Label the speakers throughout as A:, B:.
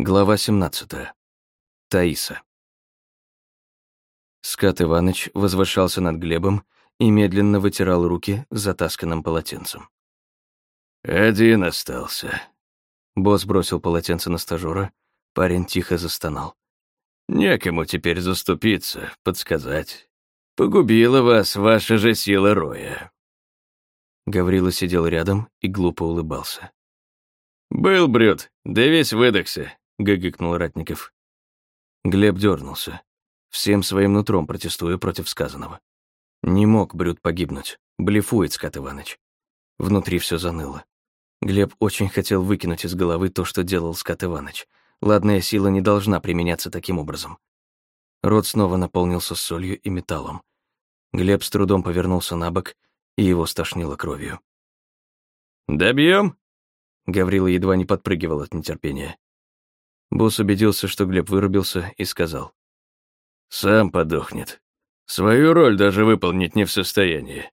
A: Глава 17. Таиса. Скат Иваныч возвышался над Глебом и медленно вытирал руки затасканным полотенцем.
B: «Один остался».
A: Босс бросил полотенце на стажера, парень тихо застонал.
B: «Некому теперь заступиться, подсказать. Погубила вас ваша же сила роя».
A: Гаврила сидел рядом и глупо улыбался.
B: «Был Брюд, да весь выдохся», — гыгыкнул Ратников.
A: Глеб дернулся, всем своим нутром протестуя против сказанного. Не мог Брюд погибнуть, блефует Скат Иваныч. Внутри все заныло. Глеб очень хотел выкинуть из головы то, что делал Скат Иваныч. Ладная сила не должна применяться таким образом. Рот снова наполнился солью и металлом. Глеб с трудом повернулся на бок, и его стошнило кровью.
B: «Добьем?»
A: Гаврила едва не подпрыгивал от нетерпения. Босс убедился, что Глеб вырубился, и сказал.
B: «Сам подохнет. Свою роль даже выполнить не в состоянии».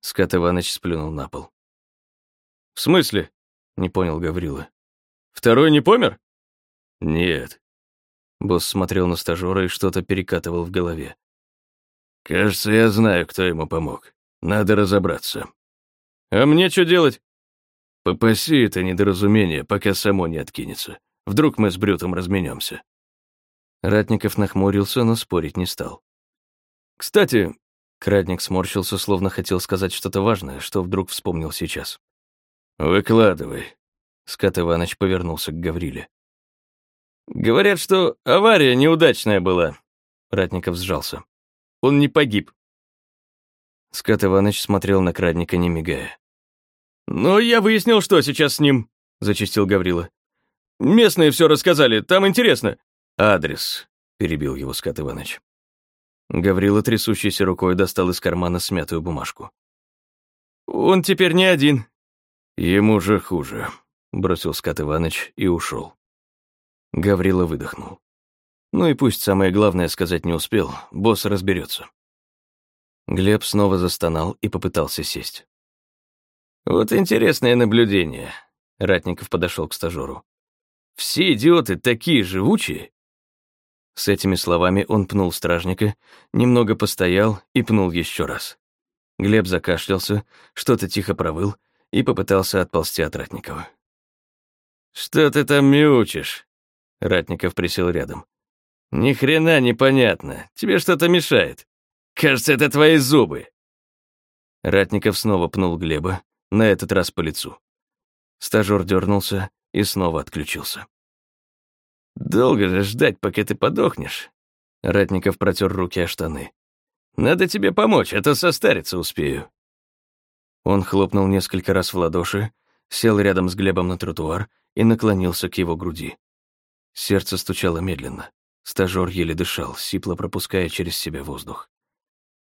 A: Скат Иваныч сплюнул на пол.
B: «В смысле?» — не понял Гаврила. «Второй не помер?»
A: «Нет». Босс смотрел на стажера и что-то перекатывал в голове.
B: «Кажется, я знаю, кто ему помог. Надо разобраться».
A: «А мне что делать?»
B: Попаси это недоразумение, пока само не откинется. Вдруг мы с Брютом разменемся.
A: Ратников нахмурился, но спорить не стал.
B: «Кстати...»
A: Крадник сморщился, словно хотел сказать что-то важное, что вдруг вспомнил сейчас.
B: «Выкладывай».
A: Скат Иваныч повернулся к Гавриле.
B: «Говорят, что авария неудачная была». Ратников сжался. «Он не погиб».
A: Скат Иваныч смотрел на Крадника, не мигая.
B: «Ну, я выяснил, что сейчас с ним», — зачистил Гаврила. «Местные все рассказали, там интересно».
A: «Адрес», — перебил его Скат Иваныч. Гаврила, трясущейся рукой, достал из кармана смятую бумажку.
B: «Он теперь не один».
A: «Ему же хуже», — бросил Скат Иваныч и ушел. Гаврила выдохнул. Ну и пусть самое главное сказать не успел, босс разберется. Глеб снова застонал и попытался сесть.
B: «Вот интересное наблюдение», — Ратников подошел к стажеру. «Все идиоты такие живучие».
A: С этими словами он пнул стражника, немного постоял и пнул еще раз. Глеб закашлялся, что-то тихо провыл и попытался отползти от Ратникова.
B: «Что ты там мяучишь?» Ратников присел рядом. «Ни хрена непонятно. Тебе что-то мешает. Кажется, это твои зубы».
A: Ратников снова пнул Глеба, на этот раз по лицу. Стажёр дернулся и снова отключился.
B: «Долго же ждать, пока ты подохнешь?»
A: Ратников протер руки о штаны.
B: «Надо тебе помочь, а то состариться успею».
A: Он хлопнул несколько раз в ладоши, сел рядом с Глебом на тротуар и наклонился к его груди. Сердце стучало медленно. Стажёр еле дышал, сипло пропуская через себя воздух.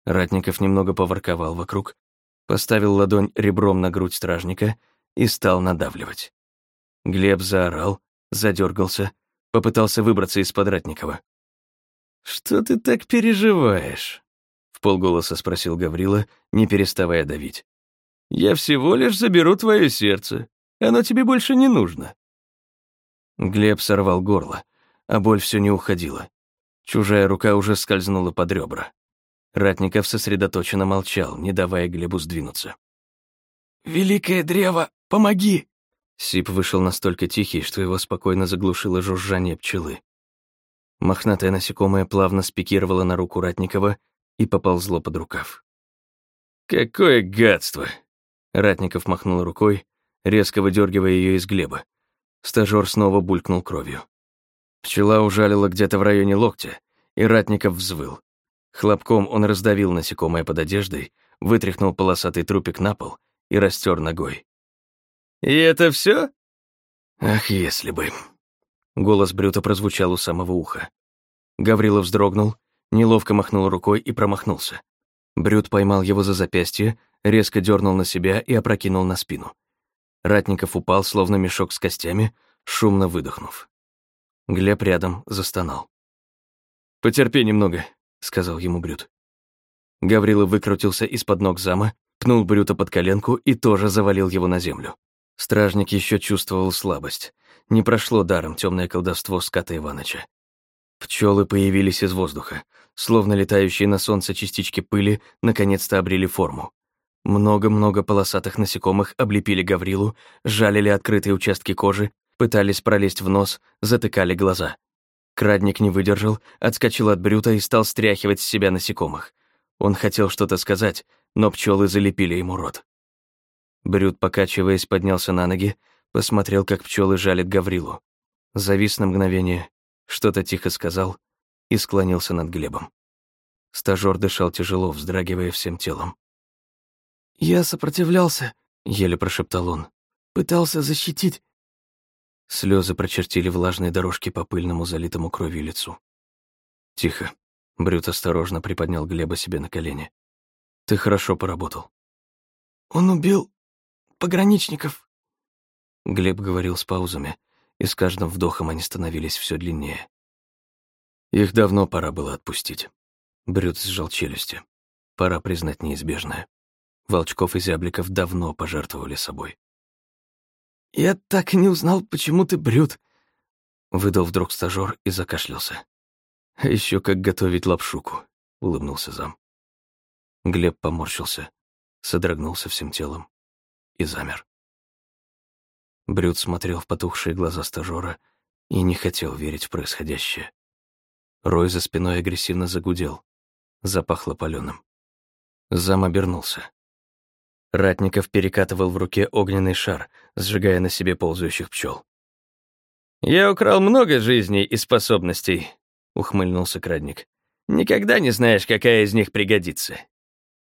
A: Ратников немного поворковал вокруг, поставил ладонь ребром на грудь стражника и стал надавливать. Глеб заорал, задергался, попытался выбраться из-под Ратникова.
B: «Что ты так переживаешь?» — в полголоса спросил Гаврила, не переставая давить. «Я всего лишь заберу твое сердце. Оно тебе больше не нужно».
A: Глеб сорвал горло, а боль все не уходила. Чужая рука уже скользнула под ребра. Ратников сосредоточенно молчал, не давая Глебу сдвинуться.
B: «Великое древо, помоги!»
A: Сип вышел настолько тихий, что его спокойно заглушило жужжание пчелы. Мохнатое насекомое плавно спикировало на руку Ратникова и поползло под рукав.
B: «Какое гадство!»
A: Ратников махнул рукой, резко выдергивая ее из Глеба. Стажёр снова булькнул кровью. Пчела ужалила где-то в районе локтя, и Ратников взвыл. Хлопком он раздавил насекомое под одеждой, вытряхнул полосатый трупик на пол и растер ногой.
B: «И это все?
A: «Ах, если бы...» Голос Брюта прозвучал у самого уха. Гаврилов вздрогнул, неловко махнул рукой и промахнулся. Брют поймал его за запястье, резко дернул на себя и опрокинул на спину. Ратников упал, словно мешок с костями, шумно выдохнув. Глеб рядом застонал.
B: «Потерпи немного»,
A: сказал ему Брют. Гаврила выкрутился из-под ног зама, пнул Брюта под коленку и тоже завалил его на землю. Стражник еще чувствовал слабость. Не прошло даром темное колдовство ската Иваныча. Пчелы появились из воздуха, словно летающие на солнце частички пыли, наконец-то обрели форму. Много-много полосатых насекомых облепили Гаврилу, жалили открытые участки кожи, пытались пролезть в нос, затыкали глаза. Крадник не выдержал, отскочил от брюта и стал стряхивать с себя насекомых. Он хотел что-то сказать, но пчелы залепили ему рот. Брют, покачиваясь, поднялся на ноги, посмотрел, как пчелы жалят Гаврилу. Завис на мгновение, что-то тихо сказал и склонился над Глебом. Стажёр дышал тяжело, вздрагивая всем телом.
B: «Я сопротивлялся», —
A: еле прошептал он.
B: «Пытался защитить».
A: Слезы прочертили влажные дорожки по пыльному, залитому кровью лицу. «Тихо». Брют осторожно приподнял Глеба себе на колени. «Ты хорошо поработал».
B: «Он убил пограничников».
A: Глеб говорил с паузами, и с каждым вдохом они становились все длиннее. Их давно пора было отпустить. Брют сжал челюсти. Пора признать неизбежное. Волчков и Зябликов давно пожертвовали собой.
B: «Я так и не узнал, почему ты брют», —
A: выдал вдруг стажёр и закашлялся. «А ещё как готовить лапшуку», — улыбнулся зам. Глеб поморщился, содрогнулся всем телом и замер. Брют смотрел в потухшие глаза стажёра и не хотел верить в происходящее. Рой за спиной агрессивно загудел, запахло палёным. Зам обернулся. Ратников перекатывал в руке огненный шар, сжигая на себе ползающих пчел.
B: «Я украл много жизней и способностей», — ухмыльнулся Крадник. «Никогда не знаешь, какая из них пригодится».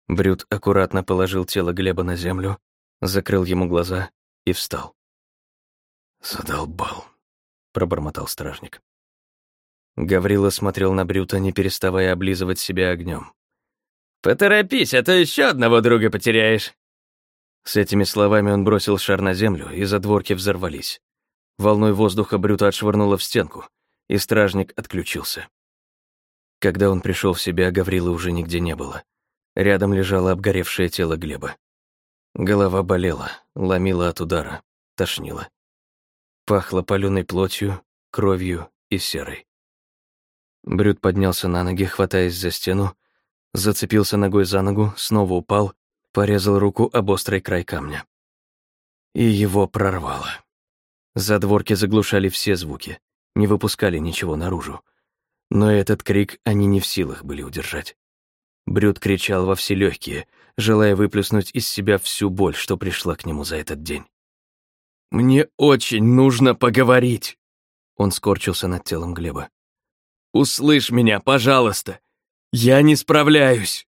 A: Брюд аккуратно положил тело Глеба на землю, закрыл ему глаза и встал. «Задолбал», — пробормотал стражник. Гаврила смотрел на Брюта, не переставая облизывать себя огнем.
B: «Поторопись, а то еще одного друга потеряешь».
A: С этими словами он бросил шар на землю, и задворки взорвались. Волной воздуха Брюта отшвырнуло в стенку, и стражник отключился. Когда он пришел в себя, Гаврила уже нигде не было. Рядом лежало обгоревшее тело Глеба. Голова болела, ломила от удара, тошнила. Пахло палёной плотью, кровью и серой. Брюд поднялся на ноги, хватаясь за стену, зацепился ногой за ногу, снова упал, порезал руку об острый край камня. И его прорвало. Задворки заглушали все звуки, не выпускали ничего наружу. Но этот крик они не в силах были удержать. Брюд кричал во все легкие, желая выплеснуть из себя всю боль, что пришла к нему за этот день.
B: «Мне очень нужно поговорить!»
A: Он скорчился над телом Глеба.
B: «Услышь меня, пожалуйста! Я не справляюсь!»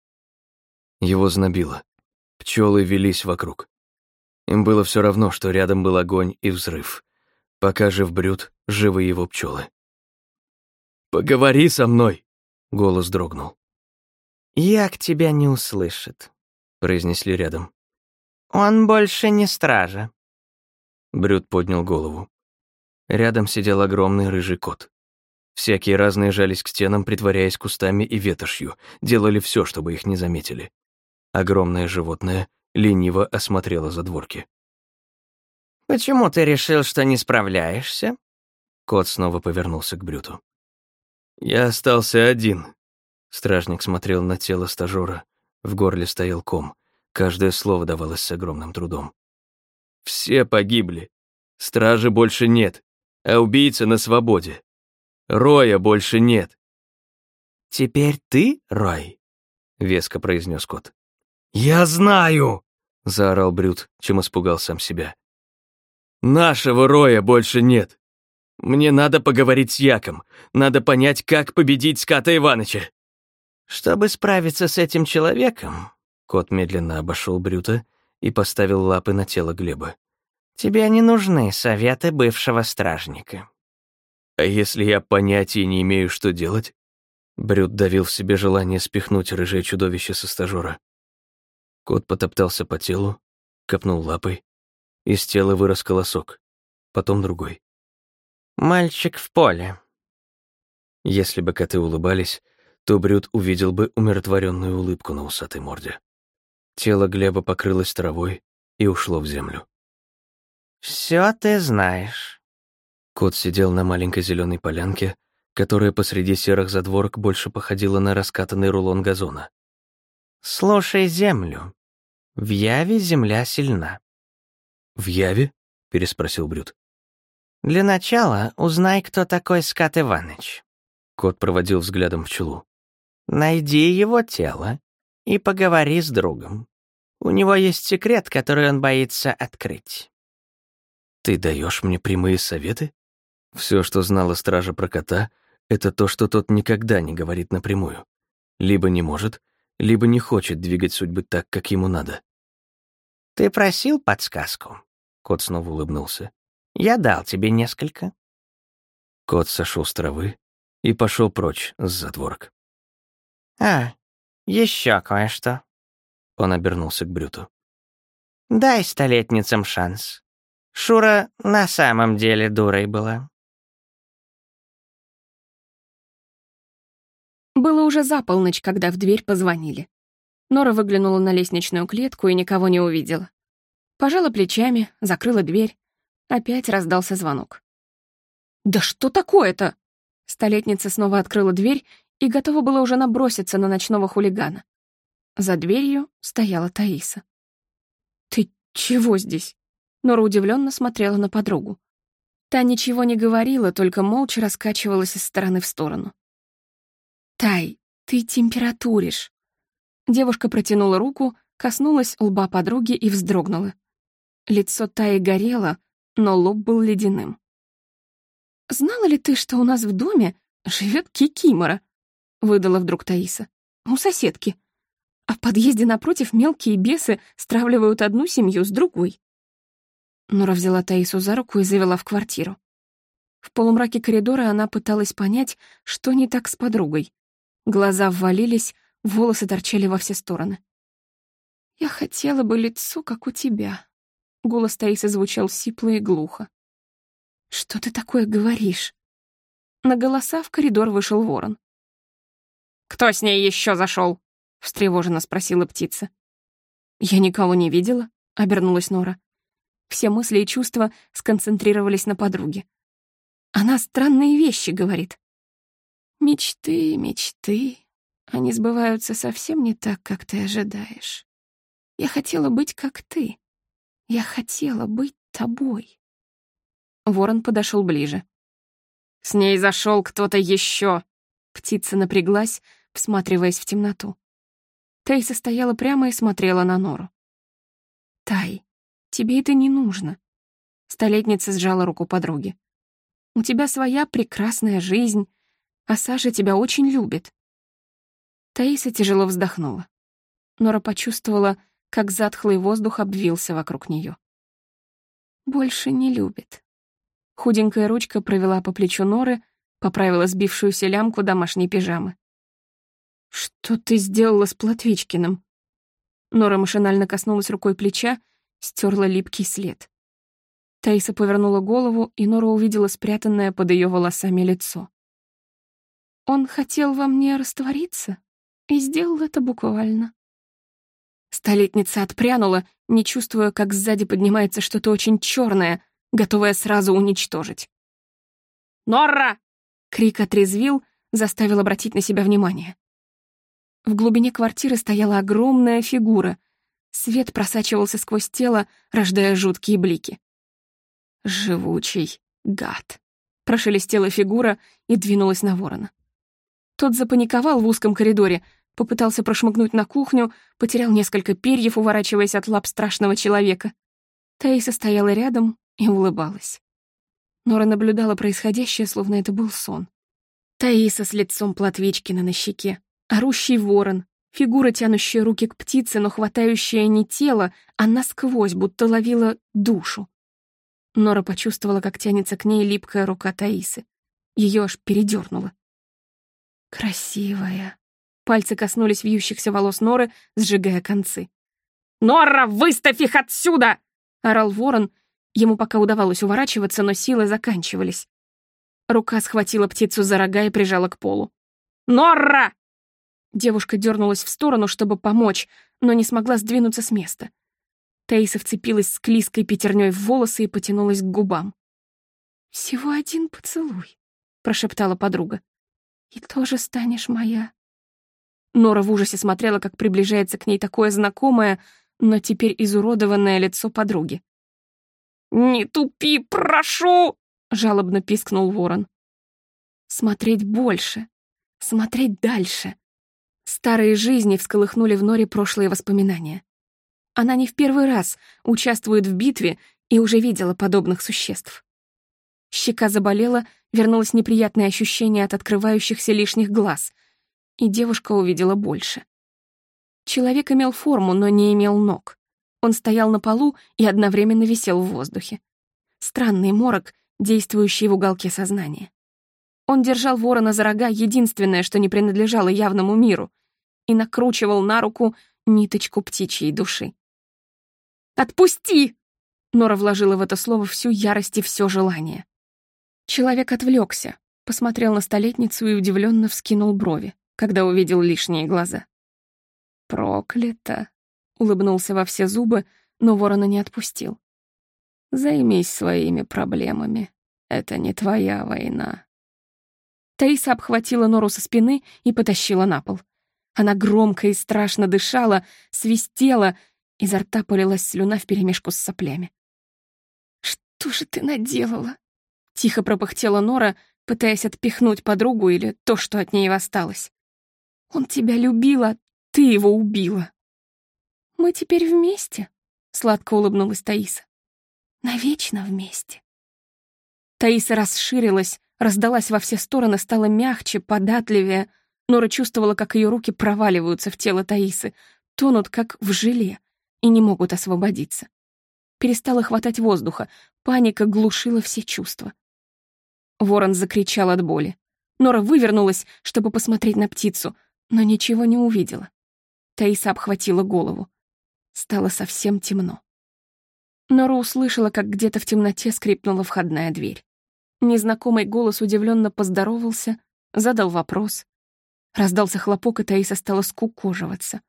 A: Его знобило. Пчелы велись вокруг. Им было все равно, что рядом был огонь и взрыв. Пока жив Брюд, живы его пчелы.
B: «Поговори со мной!»
A: — голос дрогнул.
C: «Як тебя не услышит», —
A: произнесли рядом.
C: «Он больше не стража».
A: Брюд поднял голову. Рядом сидел огромный рыжий кот. Всякие разные жались к стенам, притворяясь кустами и ветошью, делали все, чтобы их не заметили. Огромное животное лениво осмотрело задворки.
C: «Почему ты решил, что не справляешься?»
A: Кот снова повернулся к Брюту.
B: «Я остался один».
A: Стражник смотрел на тело стажера. В горле стоял ком. Каждое слово давалось с огромным трудом.
B: Все погибли. Стражи больше нет, а убийца на свободе. Роя больше нет.
C: «Теперь ты Рой?»
A: — веско произнес кот.
B: «Я знаю!»
A: — заорал Брюд, чем испугал сам себя.
B: «Нашего Роя больше нет. Мне надо поговорить с Яком. Надо понять, как победить Ската Иваныча».
C: «Чтобы справиться с этим человеком...»
A: Кот медленно обошел Брюта и поставил лапы на тело Глеба.
C: «Тебе не нужны советы бывшего стражника».
A: «А если я понятия не имею, что делать?» Брюд давил в себе желание спихнуть рыжее чудовище со стажера. Кот потоптался по телу, копнул лапой. Из тела вырос колосок, потом другой.
C: «Мальчик в поле».
A: Если бы коты улыбались, то Брюд увидел бы умиротворенную улыбку на усатой морде. Тело Глеба покрылось травой и ушло в землю.
C: Все ты знаешь».
A: Кот сидел на маленькой зеленой полянке, которая посреди серых задворок больше походила на раскатанный рулон газона.
C: «Слушай землю. В Яве земля сильна».
A: «В Яве?» — переспросил Брюд.
C: «Для начала узнай, кто такой Скат Иваныч».
A: Кот проводил взглядом пчелу.
C: «Найди его тело и поговори с другом. У него есть секрет, который он боится открыть».
A: «Ты даешь мне прямые советы?» Все, что знала стража про кота, это то, что тот никогда не говорит напрямую. Либо не может, либо не хочет двигать судьбы так, как ему надо.
C: «Ты просил подсказку?» Кот снова улыбнулся. «Я дал тебе несколько».
A: Кот сошел с травы и пошел прочь с затворок.
C: «А, еще кое-что».
A: Он обернулся к Брюту.
C: «Дай столетницам шанс. Шура на самом деле дурой была».
D: Было уже за полночь, когда в дверь позвонили. Нора выглянула на лестничную клетку и никого не увидела. Пожала плечами, закрыла дверь. Опять раздался звонок. «Да что такое-то?» Столетница снова открыла дверь и готова была уже наброситься на ночного хулигана. За дверью стояла Таиса. «Ты чего здесь?» Нора удивленно смотрела на подругу. Та ничего не говорила, только молча раскачивалась из стороны в сторону. «Тай, ты температуришь». Девушка протянула руку, коснулась лба подруги и вздрогнула. Лицо Таи горело, но лоб был ледяным. «Знала ли ты, что у нас в доме живет Кикимора?» — выдала вдруг Таиса. «У соседки. А в подъезде напротив мелкие бесы стравливают одну семью с другой». Нора взяла Таису за руку и завела в квартиру. В полумраке коридора она пыталась понять, что не так с подругой. Глаза ввалились, волосы торчали во все стороны. «Я хотела бы лицо, как у тебя». Голос Таисы звучал сипло и глухо. «Что ты такое говоришь?» На голоса в коридор вышел ворон. «Кто с ней еще зашел? встревоженно спросила птица. «Я никого не видела», — обернулась Нора. Все мысли и чувства сконцентрировались на подруге. «Она странные вещи говорит. Мечты, мечты. Они сбываются совсем не так, как ты ожидаешь. Я хотела быть как ты. Я хотела быть тобой. Ворон подошел ближе. С ней зашел кто-то еще. Птица напряглась, всматриваясь в темноту. Тейса стояла прямо и смотрела на Нору. «Тай, тебе это не нужно». Столетница сжала руку подруги. «У тебя своя прекрасная жизнь, а Саша тебя очень любит». Таиса тяжело вздохнула. Нора почувствовала, как затхлый воздух обвился вокруг нее. «Больше не любит». Худенькая ручка провела по плечу Норы, поправила сбившуюся лямку домашней пижамы. «Что ты сделала с Платвичкиным?» Нора машинально коснулась рукой плеча, стерла липкий след. Таиса повернула голову, и Нора увидела спрятанное под ее волосами лицо. Он хотел во мне раствориться и сделал это буквально. Столетница отпрянула, не чувствуя, как сзади поднимается что-то очень черное, готовое сразу уничтожить. «Норра!» — крик отрезвил, заставил обратить на себя внимание. В глубине квартиры стояла огромная фигура. Свет просачивался сквозь тело, рождая жуткие блики. «Живучий гад!» — прошелестела фигура и двинулась на ворона. Тот запаниковал в узком коридоре, попытался прошмыгнуть на кухню, потерял несколько перьев, уворачиваясь от лап страшного человека. Таиса стояла рядом и улыбалась. Нора наблюдала происходящее, словно это был сон. Таиса с лицом Платвичкина на щеке, орущий ворон, фигура, тянущая руки к птице, но хватающая не тело, а насквозь, будто ловила душу. Нора почувствовала, как тянется к ней липкая рука Таисы. Ее аж передернуло. Красивая. Пальцы коснулись вьющихся волос Норы, сжигая концы. «Нора, выставь их отсюда!» — орал ворон. Ему пока удавалось уворачиваться, но силы заканчивались. Рука схватила птицу за рога и прижала к полу. «Норра!» Девушка дернулась в сторону, чтобы помочь, но не смогла сдвинуться с места. Таиса вцепилась с клизкой пятерней в волосы и потянулась к губам. «Всего один поцелуй», — прошептала подруга. «И тоже станешь моя». Нора в ужасе смотрела, как приближается к ней такое знакомое, но теперь изуродованное лицо подруги.
C: «Не тупи, прошу!»
D: — жалобно пискнул ворон. «Смотреть больше, смотреть дальше». Старые жизни всколыхнули в Норе прошлые воспоминания. Она не в первый раз участвует в битве и уже видела подобных существ. Щека заболела, вернулось неприятное ощущение от открывающихся лишних глаз, и девушка увидела больше. Человек имел форму, но не имел ног. Он стоял на полу и одновременно висел в воздухе. Странный морок, действующий в уголке сознания. Он держал ворона за рога, единственное, что не принадлежало явному миру, и накручивал на руку ниточку птичьей души. «Отпусти!» Нора вложила в это слово всю ярость и все желание. Человек отвлекся, посмотрел на столетницу и удивленно вскинул брови, когда увидел лишние глаза. «Проклято!» — улыбнулся во все зубы, но ворона не отпустил. «Займись своими проблемами. Это не твоя война». Таиса обхватила Нору со спины и потащила на пол. Она громко и страшно дышала, свистела, Изо рта полилась слюна вперемешку с соплями. «Что же ты наделала?» Тихо пропыхтела Нора, пытаясь отпихнуть подругу или то, что от нее осталось. «Он тебя любила, ты его убила». «Мы теперь вместе?» — сладко улыбнулась Таиса. «Навечно вместе». Таиса расширилась, раздалась во все стороны, стала мягче, податливее. Нора чувствовала, как ее руки проваливаются в тело Таисы, тонут, как в желе, и не могут освободиться. Перестало хватать воздуха, паника глушила все чувства. Ворон закричал от боли. Нора вывернулась, чтобы посмотреть на птицу, но ничего не увидела. Таиса обхватила голову. Стало совсем темно. Нора услышала, как где-то в темноте скрипнула входная дверь. Незнакомый голос удивленно поздоровался, задал вопрос. Раздался хлопок, и Таиса стала скукоживаться.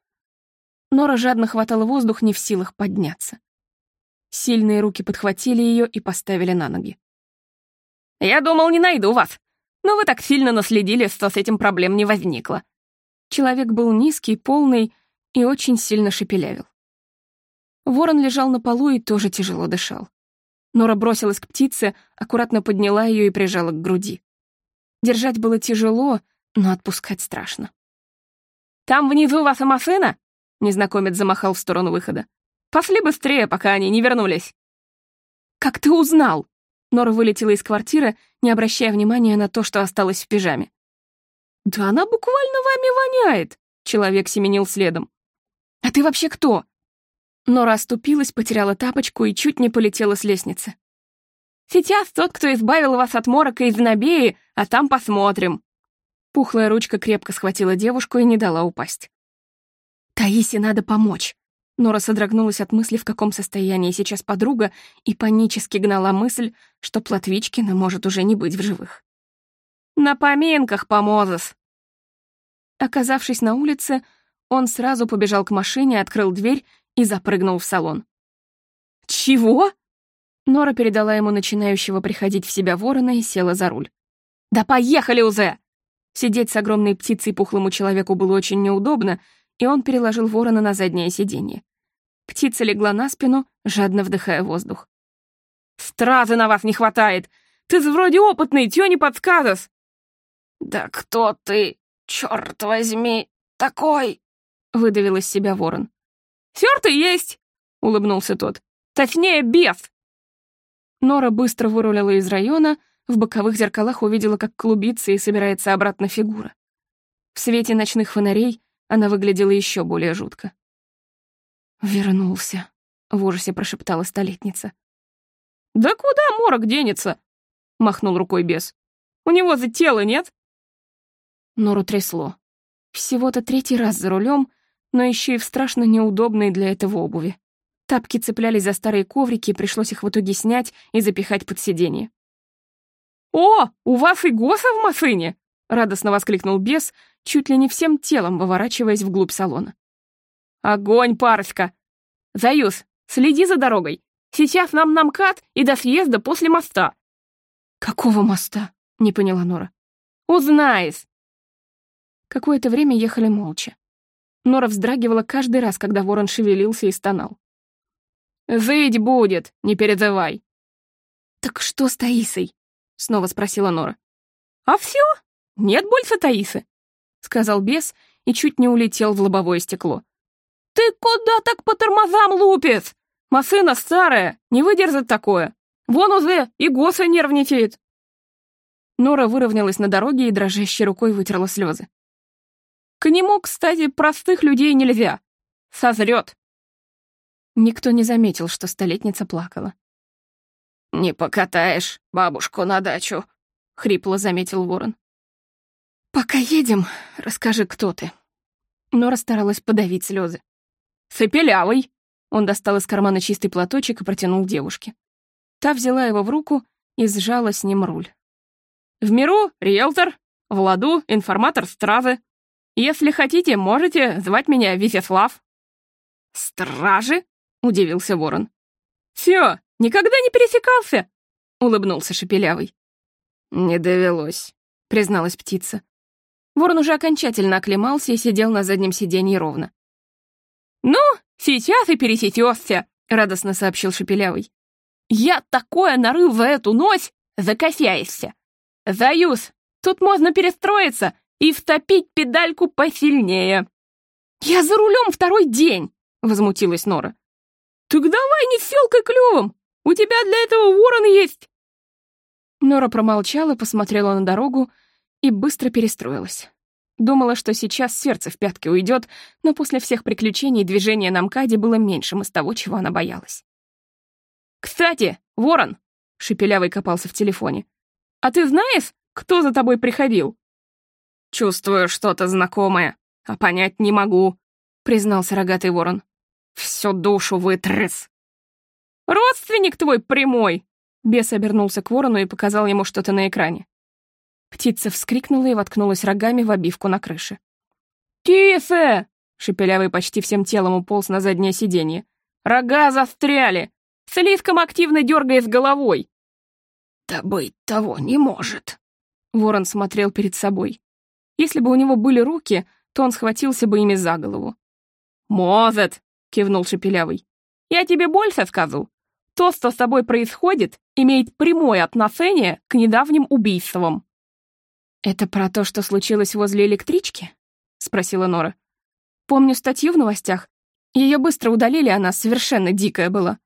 D: Нора жадно хватала воздух, не в силах подняться. Сильные руки подхватили ее и поставили на ноги.
C: «Я думал, не найду вас, но вы так сильно наследили, что с этим проблем не возникло».
D: Человек был низкий, полный и очень сильно шепелявил. Ворон лежал на полу и тоже тяжело дышал. Нора бросилась к птице, аккуратно подняла ее и прижала к груди. Держать было тяжело, но отпускать страшно.
C: «Там внизу ваша машина?» Незнакомец замахал в сторону выхода. «Пошли быстрее, пока они не вернулись!»
D: «Как ты узнал?» Нора вылетела из квартиры, не обращая внимания на то, что осталось в пижаме.
C: «Да она буквально вами воняет!» Человек семенил следом.
D: «А ты вообще кто?» Нора оступилась, потеряла тапочку и чуть не полетела с лестницы.
C: «Сейчас тот, кто избавил вас от морока из Набеи, а там посмотрим».
D: Пухлая ручка крепко схватила девушку и не дала упасть. Таисе надо помочь. Нора содрогнулась от мысли, в каком состоянии сейчас подруга, и панически гнала мысль, что Платвичкина может уже не быть в живых.
C: «На поминках помозас!»
D: Оказавшись на улице, он сразу побежал к машине, открыл дверь и запрыгнул в салон.
C: «Чего?»
D: Нора передала ему начинающего приходить в себя ворона и села за руль.
C: «Да поехали уже!»
D: Сидеть с огромной птицей пухлому человеку было очень неудобно, и он переложил ворона на заднее сиденье. Птица легла на спину, жадно вдыхая воздух.
C: «Стразы на вас не хватает! Ты же вроде опытный, чё не подсказываешь?»
B: «Да кто ты, черт возьми, такой?» — выдавил из себя ворон.
C: «Сёр ты есть!» — улыбнулся тот. «Точнее, бес!»
D: Нора быстро вырулила из района, в боковых зеркалах увидела, как клубится и собирается обратно фигура. В свете ночных фонарей она выглядела еще более жутко. «Вернулся», — в ужасе прошептала столетница.
C: «Да куда морок денется?» — махнул рукой бес. «У него за тело нет?»
D: Нору трясло. Всего-то третий раз за рулем, но еще и в страшно неудобной для этого обуви. Тапки цеплялись за старые коврики, пришлось их в итоге снять и запихать под сиденье.
C: «О, у вас и Госа в машине!» — радостно воскликнул бес, чуть ли не всем телом выворачиваясь вглубь салона. «Огонь, парочка! Заюс,
D: следи за дорогой. Сейчас нам на МКАД и до съезда после моста». «Какого моста?» — не поняла Нора. «Узнаешь». Какое-то время ехали молча. Нора вздрагивала каждый раз, когда ворон шевелился и стонал. «Зыть будет, не перезывай». «Так что с Таисой?» — снова спросила Нора. «А все, нет больше Таисы», — сказал бес и чуть не улетел в лобовое стекло. «Ты куда так по тормозам лупец? Машина старая, не выдержит такое. Вон уже и Госа нервничает». Нора выровнялась на дороге и дрожащей рукой вытерла слезы. «К нему, кстати, простых людей нельзя. Созрет». Никто не заметил, что столетница плакала. «Не покатаешь бабушку на дачу», — хрипло заметил ворон. «Пока едем, расскажи, кто ты». Нора старалась подавить слезы. «Сыпелявый!» Он достал из кармана чистый платочек и протянул девушке. Та взяла его в руку и сжала с ним руль. «В миру риэлтор, в ладу информатор стразы. Если хотите, можете звать меня Визяслав». «Стражи?» — удивился ворон. «Всё, никогда не пересекался?» — улыбнулся Шепелявый. «Не довелось», — призналась птица. Ворон уже окончательно оклемался и сидел на заднем сиденье ровно. «Ну, сейчас и пересечёшься», — радостно сообщил Шепелявый. «Я такое нарыл за эту ночь, закосяешься. Заюз, тут можно перестроиться и втопить педальку посильнее». «Я за рулем второй день», — возмутилась Нора. «Так давай не селкой клювом! У тебя для этого ворон есть!» Нора промолчала, посмотрела на дорогу и быстро перестроилась. Думала, что сейчас сердце в пятки уйдет, но после всех приключений движение на МКАДе было меньшим из того, чего она боялась. «Кстати, ворон!» — Шепелявый копался в телефоне. «А ты знаешь, кто за тобой приходил?» «Чувствую что-то знакомое, а понять не могу», — признался рогатый ворон. Всю душу вытряс. «Родственник твой прямой!» Бес обернулся к ворону и показал ему что-то на экране. Птица вскрикнула и воткнулась рогами в обивку на крыше. «Кисе!» — Шепелявый почти всем телом уполз на заднее сиденье. «Рога застряли! Слишком активно дергаясь головой!» «Да быть того не может!» Ворон смотрел перед собой. Если бы у него были руки, то он схватился бы ими за голову. «Может!» — кивнул Шепелявый. «Я тебе больше скажу. То, что с тобой происходит, имеет прямое отношение к недавним убийствам». «Это про то, что случилось возле электрички?» — спросила Нора. «Помню статью в новостях. Ее быстро удалили, она совершенно дикая была».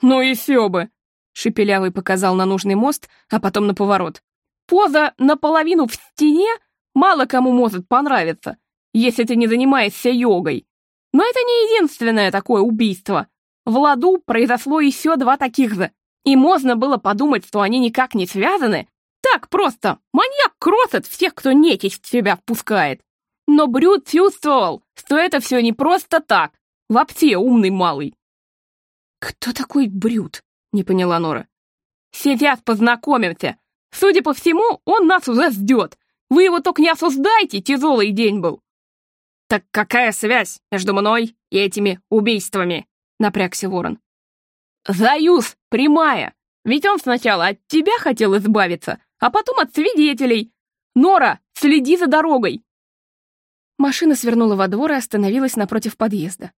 D: «Ну и все бы!» — Шепелявый показал на нужный мост, а потом на поворот. «Поза наполовину в стене мало кому может понравиться, если ты не занимаешься йогой. Но это не единственное такое убийство. В ладу произошло еще два таких же. И можно было подумать, что они никак не связаны. Так просто. Маньяк кросит всех, кто нечисть в себя впускает. Но Брюд чувствовал, что это все не просто так. Вообще умный малый. «Кто такой Брюд?» — не поняла Нора. «Сейчас познакомимся. Судя по всему, он нас уже ждет. Вы его только не осуждайте, тяжелый день был. «Так какая связь между мной и этими убийствами?» — напрягся ворон. «Заюз, прямая! Ведь он сначала от тебя хотел избавиться, а потом от свидетелей. Нора, следи за дорогой!» Машина свернула во двор и остановилась напротив подъезда.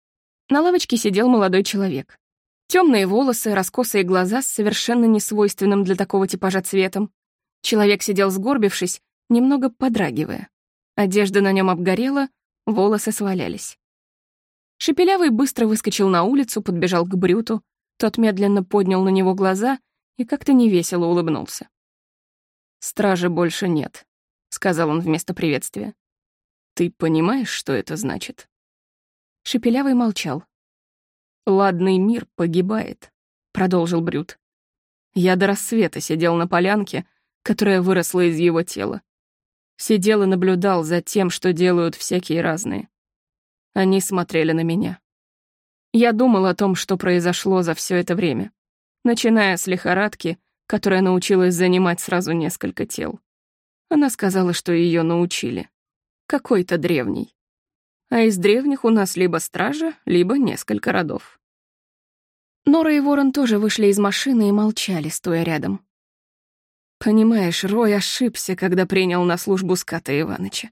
D: На лавочке сидел молодой человек. Темные волосы, раскосые глаза с совершенно несвойственным для такого типажа цветом. Человек сидел сгорбившись, немного подрагивая. Одежда на нем обгорела, волосы свалялись. Шепелявый быстро выскочил на улицу, подбежал к Брюту, тот медленно поднял на него глаза и как-то невесело улыбнулся. «Стражи больше нет», — сказал он вместо приветствия. «Ты понимаешь, что это значит?» Шепелявый молчал. «Ладный мир погибает», — продолжил Брют. «Я до рассвета сидел на полянке, которая выросла из его тела. Сидел и наблюдал за тем, что делают всякие разные. Они смотрели на меня. Я думал о том, что произошло за все это время, начиная с лихорадки, которая научилась занимать сразу несколько тел. Она сказала, что ее научили. Какой-то древний. А из древних у нас либо стража, либо несколько родов. Нора и Ворон тоже вышли из машины и молчали, стоя рядом. Понимаешь, Рой ошибся, когда принял на службу Ската Иваныча.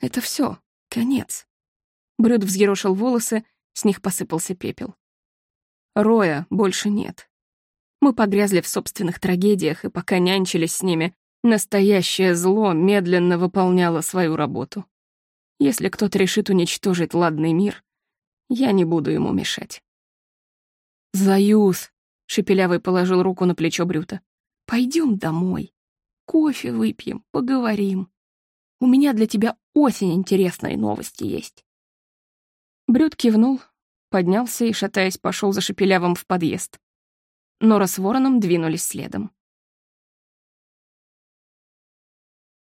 D: Это все, конец. Брюд взъерошил волосы, с них посыпался пепел. Роя больше нет. Мы погрязли в собственных трагедиях, и пока нянчились с ними, настоящее зло медленно выполняло свою работу. Если кто-то решит уничтожить ладный мир, я не буду ему мешать. «Заюз!» — Шепелявый положил руку на плечо Брюта. «Пойдем домой. Кофе выпьем, поговорим. У меня для тебя очень интересные новости есть». Брюд кивнул, поднялся и, шатаясь, пошел за Шепелявым в подъезд. Нора с Вороном двинулись следом.